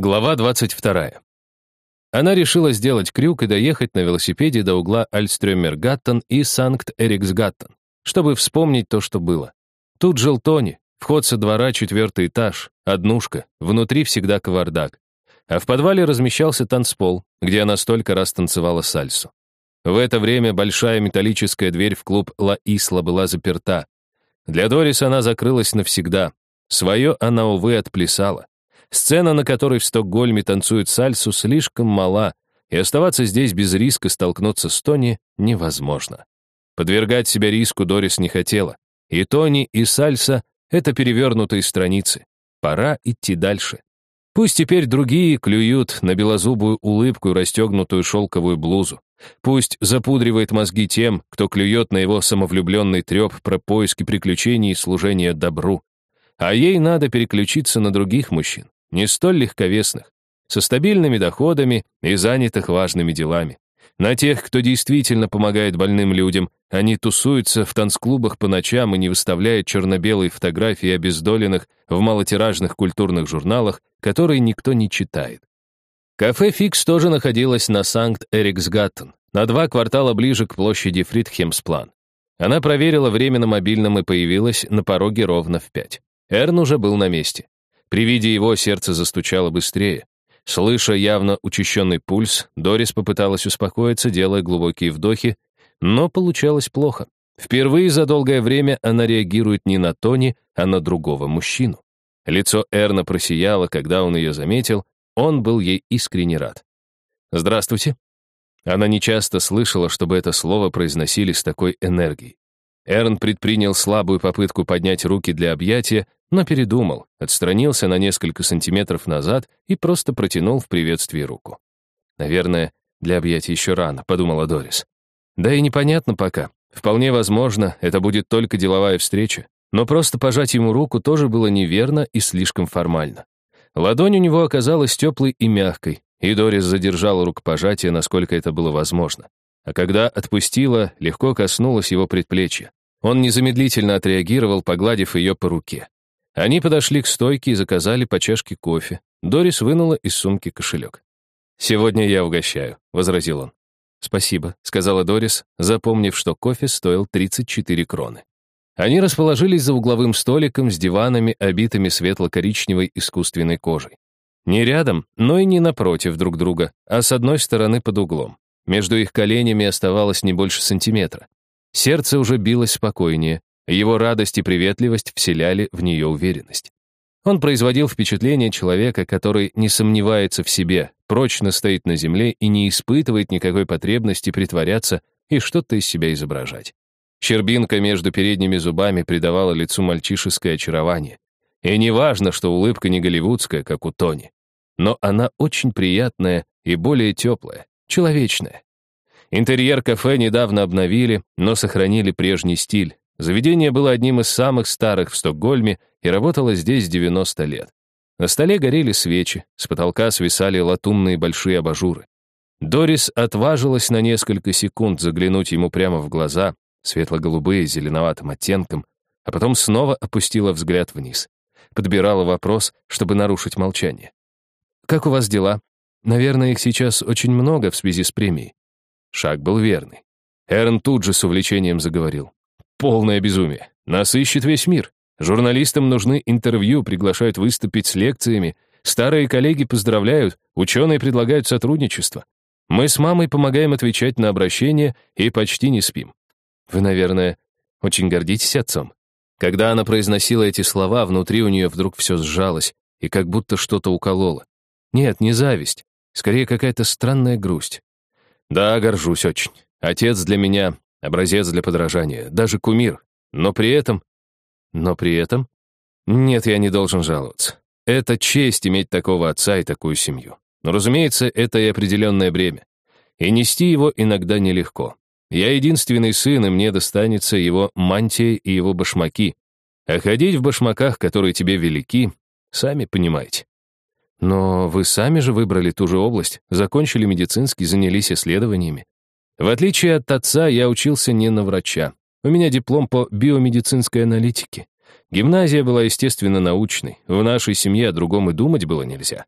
Глава 22. Она решила сделать крюк и доехать на велосипеде до угла Альстрёмергатан и Санкт-Эриксгатан, чтобы вспомнить то, что было. Тут жил Тони, вход со двора, четвертый этаж, однушка, внутри всегда кавардак. А в подвале размещался танцпол, где она столько раз танцевала сальсу. В это время большая металлическая дверь в клуб «Ла Исла» была заперта. Для Дорис она закрылась навсегда. Свое она, увы, отплясала. Сцена, на которой в Стокгольме танцуют сальсу, слишком мала, и оставаться здесь без риска столкнуться с Тони невозможно. Подвергать себя риску Дорис не хотела. И Тони, и сальса — это перевернутые страницы. Пора идти дальше. Пусть теперь другие клюют на белозубую улыбку и расстегнутую шелковую блузу. Пусть запудривает мозги тем, кто клюет на его самовлюбленный треп про поиски приключений и служение добру. А ей надо переключиться на других мужчин не столь легковесных, со стабильными доходами и занятых важными делами. На тех, кто действительно помогает больным людям, они тусуются в танцклубах по ночам и не выставляют черно-белые фотографии обездоленных в малотиражных культурных журналах, которые никто не читает. Кафе «Фикс» тоже находилось на Санкт-Эриксгаттен, на два квартала ближе к площади Фридхемсплан. Она проверила время на мобильном и появилась на пороге ровно в пять. Эрн уже был на месте. При виде его сердце застучало быстрее. Слыша явно учащенный пульс, Дорис попыталась успокоиться, делая глубокие вдохи, но получалось плохо. Впервые за долгое время она реагирует не на Тони, а на другого мужчину. Лицо Эрна просияло, когда он ее заметил, он был ей искренне рад. «Здравствуйте». Она нечасто слышала, чтобы это слово произносили с такой энергией. Эрн предпринял слабую попытку поднять руки для объятия, но передумал, отстранился на несколько сантиметров назад и просто протянул в приветствии руку. «Наверное, для объятия еще рано», — подумала Дорис. «Да и непонятно пока. Вполне возможно, это будет только деловая встреча. Но просто пожать ему руку тоже было неверно и слишком формально. Ладонь у него оказалась теплой и мягкой, и Дорис задержала рукопожатие, насколько это было возможно. А когда отпустила, легко коснулась его предплечья. Он незамедлительно отреагировал, погладив ее по руке. Они подошли к стойке и заказали по чашке кофе. Дорис вынула из сумки кошелек. «Сегодня я угощаю», — возразил он. «Спасибо», — сказала Дорис, запомнив, что кофе стоил 34 кроны. Они расположились за угловым столиком с диванами, обитыми светло-коричневой искусственной кожей. Не рядом, но и не напротив друг друга, а с одной стороны под углом. Между их коленями оставалось не больше сантиметра. Сердце уже билось спокойнее, его радость и приветливость вселяли в нее уверенность. Он производил впечатление человека, который не сомневается в себе, прочно стоит на земле и не испытывает никакой потребности притворяться и что-то из себя изображать. Щербинка между передними зубами придавала лицу мальчишеское очарование. И не важно, что улыбка не голливудская, как у Тони. Но она очень приятная и более теплая, человечная. Интерьер кафе недавно обновили, но сохранили прежний стиль, Заведение было одним из самых старых в Стокгольме и работало здесь 90 лет. На столе горели свечи, с потолка свисали латунные большие абажуры. Дорис отважилась на несколько секунд заглянуть ему прямо в глаза, светло-голубые зеленоватым оттенком, а потом снова опустила взгляд вниз. Подбирала вопрос, чтобы нарушить молчание. «Как у вас дела? Наверное, их сейчас очень много в связи с премией». Шаг был верный. Эрн тут же с увлечением заговорил. Полное безумие. Нас ищет весь мир. Журналистам нужны интервью, приглашают выступить с лекциями. Старые коллеги поздравляют, ученые предлагают сотрудничество. Мы с мамой помогаем отвечать на обращения и почти не спим. Вы, наверное, очень гордитесь отцом. Когда она произносила эти слова, внутри у нее вдруг все сжалось и как будто что-то укололо. Нет, не зависть, скорее какая-то странная грусть. Да, горжусь очень. Отец для меня образец для подражания, даже кумир. Но при этом... Но при этом... Нет, я не должен жаловаться. Это честь иметь такого отца и такую семью. Но, разумеется, это и определенное бремя. И нести его иногда нелегко. Я единственный сын, и мне достанется его мантия и его башмаки. А ходить в башмаках, которые тебе велики, сами понимаете. Но вы сами же выбрали ту же область, закончили медицинский, занялись исследованиями. В отличие от отца, я учился не на врача. У меня диплом по биомедицинской аналитике. Гимназия была, естественно, научной. В нашей семье о другом и думать было нельзя.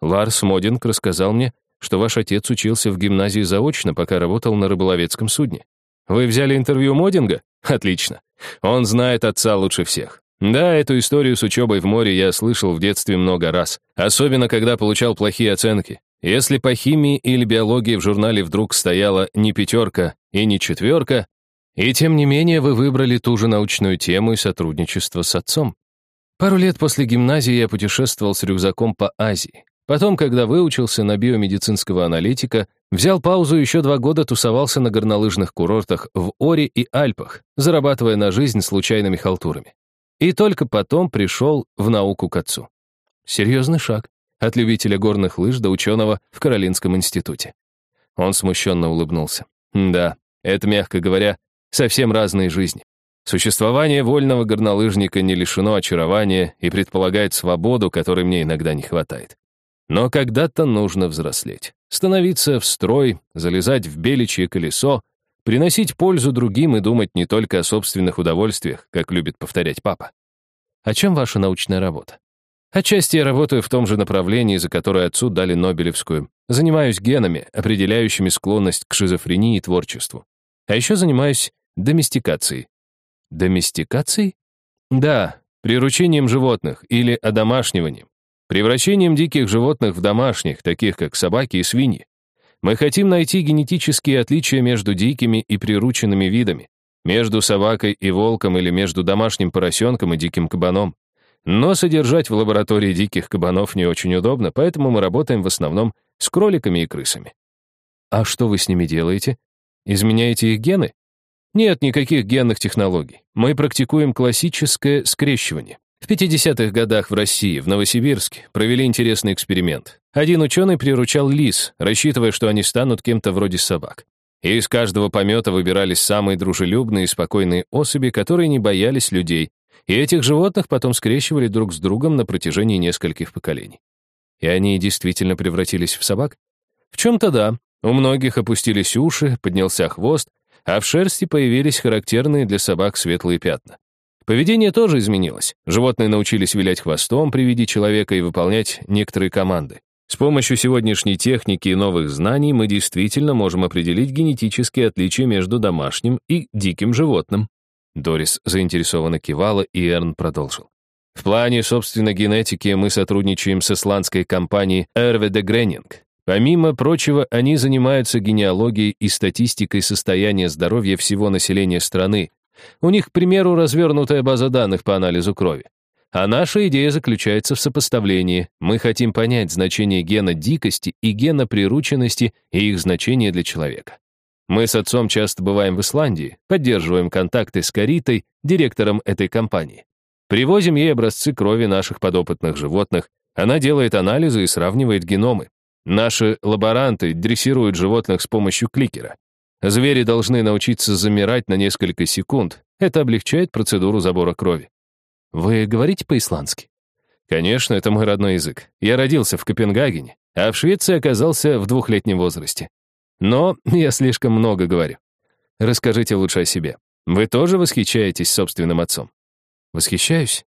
Ларс Модинг рассказал мне, что ваш отец учился в гимназии заочно, пока работал на рыболовецком судне. Вы взяли интервью Модинга? Отлично. Он знает отца лучше всех. Да, эту историю с учебой в море я слышал в детстве много раз, особенно когда получал плохие оценки. Если по химии или биологии в журнале вдруг стояла не пятерка и не четверка, и тем не менее вы выбрали ту же научную тему и сотрудничество с отцом. Пару лет после гимназии я путешествовал с рюкзаком по Азии. Потом, когда выучился на биомедицинского аналитика, взял паузу еще два года тусовался на горнолыжных курортах в Оре и Альпах, зарабатывая на жизнь случайными халтурами. И только потом пришел в науку к отцу. Серьезный шаг от любителя горных лыж до ученого в Каролинском институте. Он смущенно улыбнулся. Да, это, мягко говоря, совсем разные жизни. Существование вольного горнолыжника не лишено очарования и предполагает свободу, которой мне иногда не хватает. Но когда-то нужно взрослеть, становиться в строй, залезать в беличье колесо, приносить пользу другим и думать не только о собственных удовольствиях, как любит повторять папа. О чем ваша научная работа? Отчасти я работаю в том же направлении, за которое отцу дали Нобелевскую. Занимаюсь генами, определяющими склонность к шизофрении и творчеству. А еще занимаюсь доместикацией. Доместикацией? Да, приручением животных или одомашниванием. Превращением диких животных в домашних, таких как собаки и свиньи. Мы хотим найти генетические отличия между дикими и прирученными видами, между собакой и волком или между домашним поросенком и диким кабаном. Но содержать в лаборатории диких кабанов не очень удобно, поэтому мы работаем в основном с кроликами и крысами. А что вы с ними делаете? Изменяете их гены? Нет никаких генных технологий. Мы практикуем классическое скрещивание. В 50-х годах в России, в Новосибирске, провели интересный эксперимент. Один ученый приручал лис, рассчитывая, что они станут кем-то вроде собак. И из каждого помета выбирались самые дружелюбные и спокойные особи, которые не боялись людей, и этих животных потом скрещивали друг с другом на протяжении нескольких поколений. И они действительно превратились в собак? В чем-то да. У многих опустились уши, поднялся хвост, а в шерсти появились характерные для собак светлые пятна. Поведение тоже изменилось. Животные научились вилять хвостом при виде человека и выполнять некоторые команды. С помощью сегодняшней техники и новых знаний мы действительно можем определить генетические отличия между домашним и диким животным. Дорис заинтересованно кивала, и Эрн продолжил. В плане, собственно, генетики мы сотрудничаем с исландской компанией Эрведе Гренинг. Помимо прочего, они занимаются генеалогией и статистикой состояния здоровья всего населения страны. У них, к примеру, развернутая база данных по анализу крови. А наша идея заключается в сопоставлении. Мы хотим понять значение гена дикости и гена прирученности и их значение для человека. Мы с отцом часто бываем в Исландии, поддерживаем контакты с Каритой, директором этой компании. Привозим ей образцы крови наших подопытных животных, она делает анализы и сравнивает геномы. Наши лаборанты дрессируют животных с помощью кликера. Звери должны научиться замирать на несколько секунд. Это облегчает процедуру забора крови. Вы говорите по-исландски? Конечно, это мой родной язык. Я родился в Копенгагене, а в Швеции оказался в двухлетнем возрасте. Но я слишком много говорю. Расскажите лучше о себе. Вы тоже восхищаетесь собственным отцом? Восхищаюсь?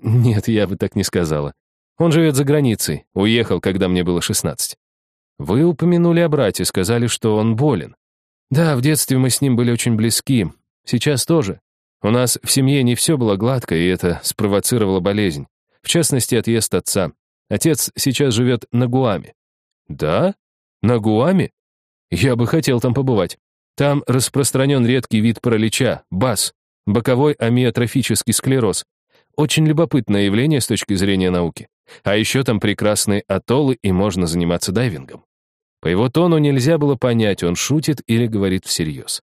Нет, я бы так не сказала. Он живет за границей, уехал, когда мне было 16. Вы упомянули о брате, сказали, что он болен. Да, в детстве мы с ним были очень близки. Сейчас тоже. У нас в семье не все было гладко, и это спровоцировало болезнь. В частности, отъезд отца. Отец сейчас живет на Гуаме. Да? На Гуаме? Я бы хотел там побывать. Там распространен редкий вид паралича, БАС, боковой амиотрофический склероз. Очень любопытное явление с точки зрения науки. А еще там прекрасные атоллы, и можно заниматься дайвингом. По его тону нельзя было понять, он шутит или говорит всерьез.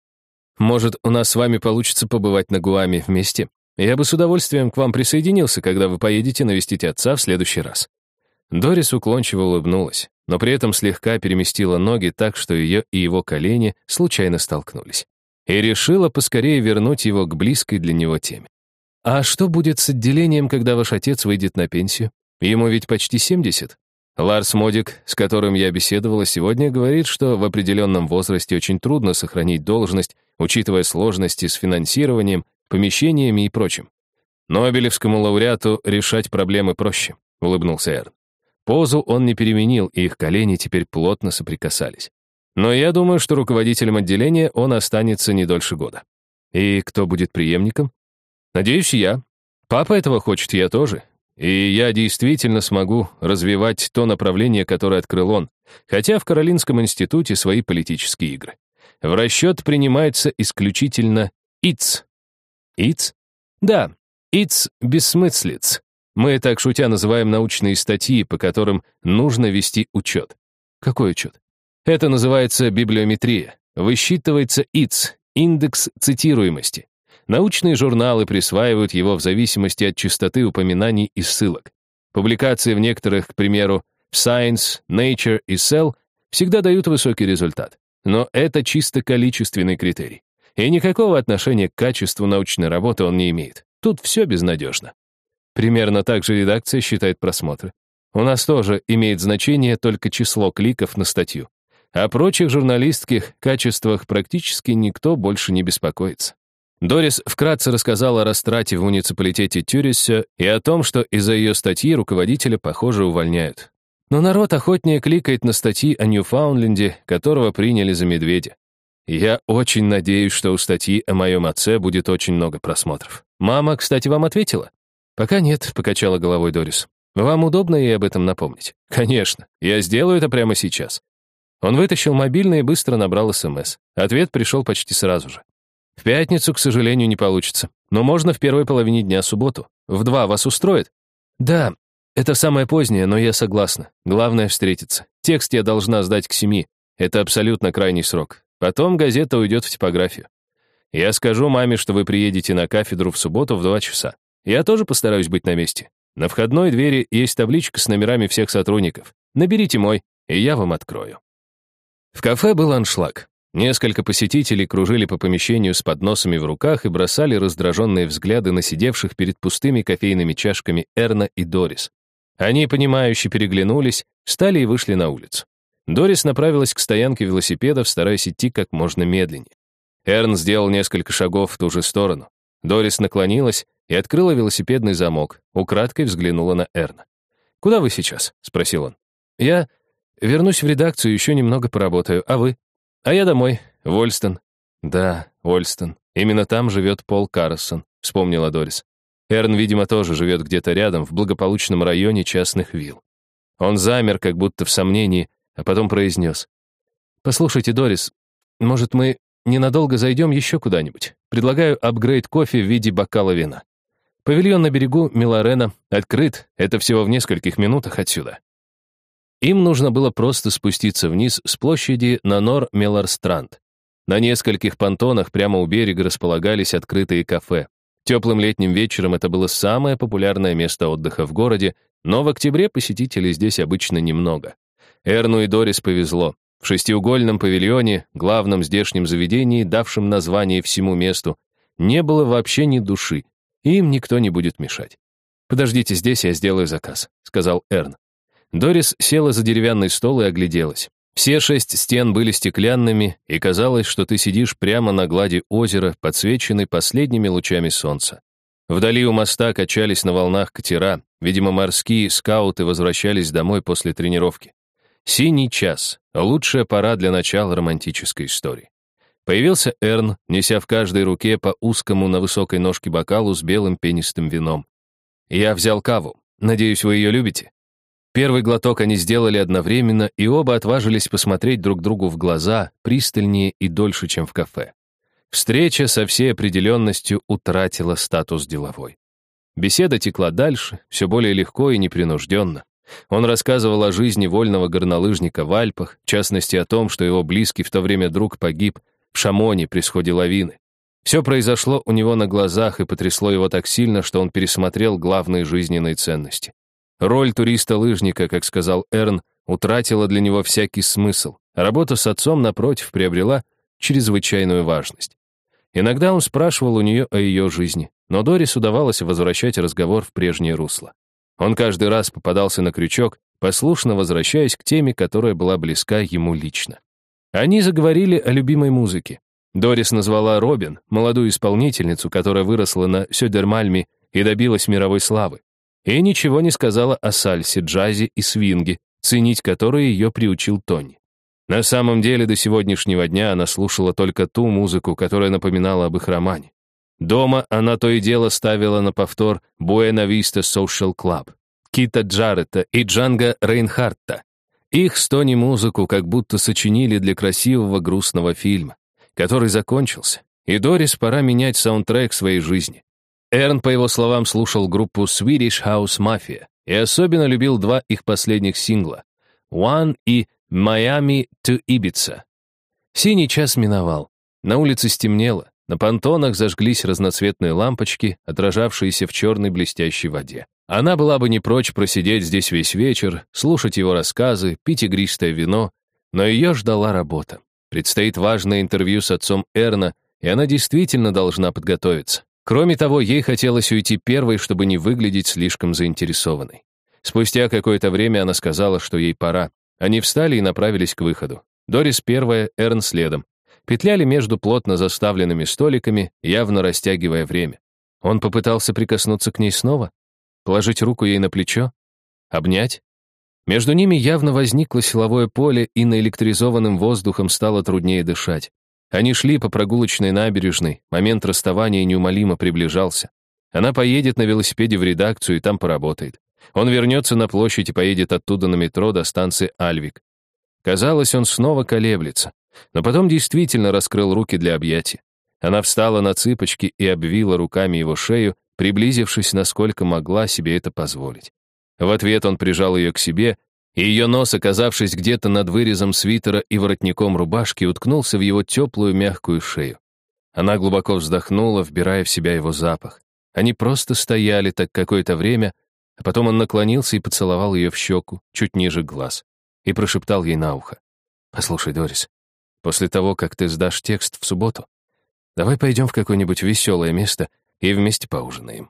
Может, у нас с вами получится побывать на Гуаме вместе? Я бы с удовольствием к вам присоединился, когда вы поедете навестить отца в следующий раз. Дорис уклончиво улыбнулась, но при этом слегка переместила ноги так, что ее и его колени случайно столкнулись. И решила поскорее вернуть его к близкой для него теме. «А что будет с отделением, когда ваш отец выйдет на пенсию? Ему ведь почти 70. Ларс Модик, с которым я беседовала сегодня, говорит, что в определенном возрасте очень трудно сохранить должность, учитывая сложности с финансированием, помещениями и прочим. Нобелевскому лауреату решать проблемы проще», — улыбнулся Эрн. Позу он не переменил, и их колени теперь плотно соприкасались. Но я думаю, что руководителем отделения он останется не дольше года. И кто будет преемником? Надеюсь, я. Папа этого хочет, я тоже. И я действительно смогу развивать то направление, которое открыл он, хотя в Каролинском институте свои политические игры. В расчет принимается исключительно ИЦ. ИЦ? Да, ИЦ бессмыслиц. Мы так шутя называем научные статьи, по которым нужно вести учет. Какой учет? Это называется библиометрия. Высчитывается ИЦ, индекс цитируемости. Научные журналы присваивают его в зависимости от частоты упоминаний и ссылок. Публикации в некоторых, к примеру, Science, Nature и Cell всегда дают высокий результат. Но это чисто количественный критерий. И никакого отношения к качеству научной работы он не имеет. Тут все безнадежно. Примерно так же редакция считает просмотры. У нас тоже имеет значение только число кликов на статью. О прочих журналистских качествах практически никто больше не беспокоится. Дорис вкратце рассказала о растрате в муниципалитете Тюрисе и о том, что из-за ее статьи руководителя, похоже, увольняют. Но народ охотнее кликает на статьи о Ньюфаундленде, которого приняли за медведя. Я очень надеюсь, что у статьи о моем отце будет очень много просмотров. Мама, кстати, вам ответила? Пока нет, покачала головой Дорис. Вам удобно ей об этом напомнить? Конечно, я сделаю это прямо сейчас. Он вытащил мобильный и быстро набрал СМС. Ответ пришел почти сразу же. В пятницу, к сожалению, не получится. Но можно в первой половине дня субботу. В два вас устроит? Да, это самое позднее, но я согласна. Главное — встретиться. Текст я должна сдать к семи. Это абсолютно крайний срок. Потом газета уйдет в типографию. Я скажу маме, что вы приедете на кафедру в субботу в два часа. Я тоже постараюсь быть на месте. На входной двери есть табличка с номерами всех сотрудников. Наберите мой, и я вам открою. В кафе был аншлаг. Несколько посетителей кружили по помещению с подносами в руках и бросали раздраженные взгляды на сидевших перед пустыми кофейными чашками Эрна и Дорис. Они, понимающе переглянулись, встали и вышли на улицу. Дорис направилась к стоянке велосипедов, стараясь идти как можно медленнее. Эрн сделал несколько шагов в ту же сторону. Дорис наклонилась и открыла велосипедный замок, украдкой взглянула на Эрна. «Куда вы сейчас?» — спросил он. «Я вернусь в редакцию, еще немного поработаю, а вы?» А я домой, в Ольстон. Да, Ольстон. Именно там живет Пол Карсон, вспомнила Дорис. Эрн, видимо, тоже живет где-то рядом, в благополучном районе частных вилл. Он замер, как будто в сомнении, а потом произнес. «Послушайте, Дорис, может, мы ненадолго зайдем еще куда-нибудь? Предлагаю апгрейд кофе в виде бокала вина. Павильон на берегу Миларена открыт, это всего в нескольких минутах отсюда». Им нужно было просто спуститься вниз с площади на Нор-Меларстранд. На нескольких понтонах прямо у берега располагались открытые кафе. Теплым летним вечером это было самое популярное место отдыха в городе, но в октябре посетителей здесь обычно немного. Эрну и Дорис повезло. В шестиугольном павильоне, главном здешнем заведении, давшем название всему месту, не было вообще ни души, и им никто не будет мешать. «Подождите здесь, я сделаю заказ», — сказал Эрн. Дорис села за деревянный стол и огляделась. Все шесть стен были стеклянными, и казалось, что ты сидишь прямо на глади озера, подсвеченной последними лучами солнца. Вдали у моста качались на волнах катера, видимо, морские скауты возвращались домой после тренировки. Синий час — лучшая пора для начала романтической истории. Появился Эрн, неся в каждой руке по узкому на высокой ножке бокалу с белым пенистым вином. «Я взял каву. Надеюсь, вы ее любите?» Первый глоток они сделали одновременно, и оба отважились посмотреть друг другу в глаза пристальнее и дольше, чем в кафе. Встреча со всей определенностью утратила статус деловой. Беседа текла дальше, все более легко и непринужденно. Он рассказывал о жизни вольного горнолыжника в Альпах, в частности о том, что его близкий в то время друг погиб в Шамоне при сходе лавины. Все произошло у него на глазах и потрясло его так сильно, что он пересмотрел главные жизненные ценности. Роль туриста-лыжника, как сказал Эрн, утратила для него всякий смысл. Работа с отцом, напротив, приобрела чрезвычайную важность. Иногда он спрашивал у нее о ее жизни, но Дорис удавалось возвращать разговор в прежнее русло. Он каждый раз попадался на крючок, послушно возвращаясь к теме, которая была близка ему лично. Они заговорили о любимой музыке. Дорис назвала Робин, молодую исполнительницу, которая выросла на Сёдермальме и добилась мировой славы. И ничего не сказала о сальсе, джазе и свинге, ценить которые ее приучил Тони. На самом деле, до сегодняшнего дня она слушала только ту музыку, которая напоминала об их романе. Дома она то и дело ставила на повтор «Буэна Виста Social Club», Кита Джаретта и Джанга Рейнхартта. Их с Тони музыку как будто сочинили для красивого грустного фильма, который закончился, и Дорис пора менять саундтрек своей жизни. Эрн, по его словам, слушал группу Swedish House Mafia и особенно любил два их последних сингла «One» и «Miami to Ibiza». Синий час миновал. На улице стемнело, на понтонах зажглись разноцветные лампочки, отражавшиеся в черной блестящей воде. Она была бы не прочь просидеть здесь весь вечер, слушать его рассказы, пить игристое вино, но ее ждала работа. Предстоит важное интервью с отцом Эрна, и она действительно должна подготовиться. Кроме того, ей хотелось уйти первой, чтобы не выглядеть слишком заинтересованной. Спустя какое-то время она сказала, что ей пора. Они встали и направились к выходу. Дорис первая, Эрн следом. Петляли между плотно заставленными столиками, явно растягивая время. Он попытался прикоснуться к ней снова, положить руку ей на плечо, обнять. Между ними явно возникло силовое поле, и наэлектризованным воздухом стало труднее дышать. Они шли по прогулочной набережной, момент расставания неумолимо приближался. Она поедет на велосипеде в редакцию и там поработает. Он вернется на площадь и поедет оттуда на метро до станции Альвик. Казалось, он снова колеблется, но потом действительно раскрыл руки для объятия. Она встала на цыпочки и обвила руками его шею, приблизившись, насколько могла себе это позволить. В ответ он прижал ее к себе и ее нос, оказавшись где-то над вырезом свитера и воротником рубашки, уткнулся в его теплую мягкую шею. Она глубоко вздохнула, вбирая в себя его запах. Они просто стояли так какое-то время, а потом он наклонился и поцеловал ее в щеку, чуть ниже глаз, и прошептал ей на ухо. «Послушай, Дорис, после того, как ты сдашь текст в субботу, давай пойдем в какое-нибудь веселое место и вместе поужинаем».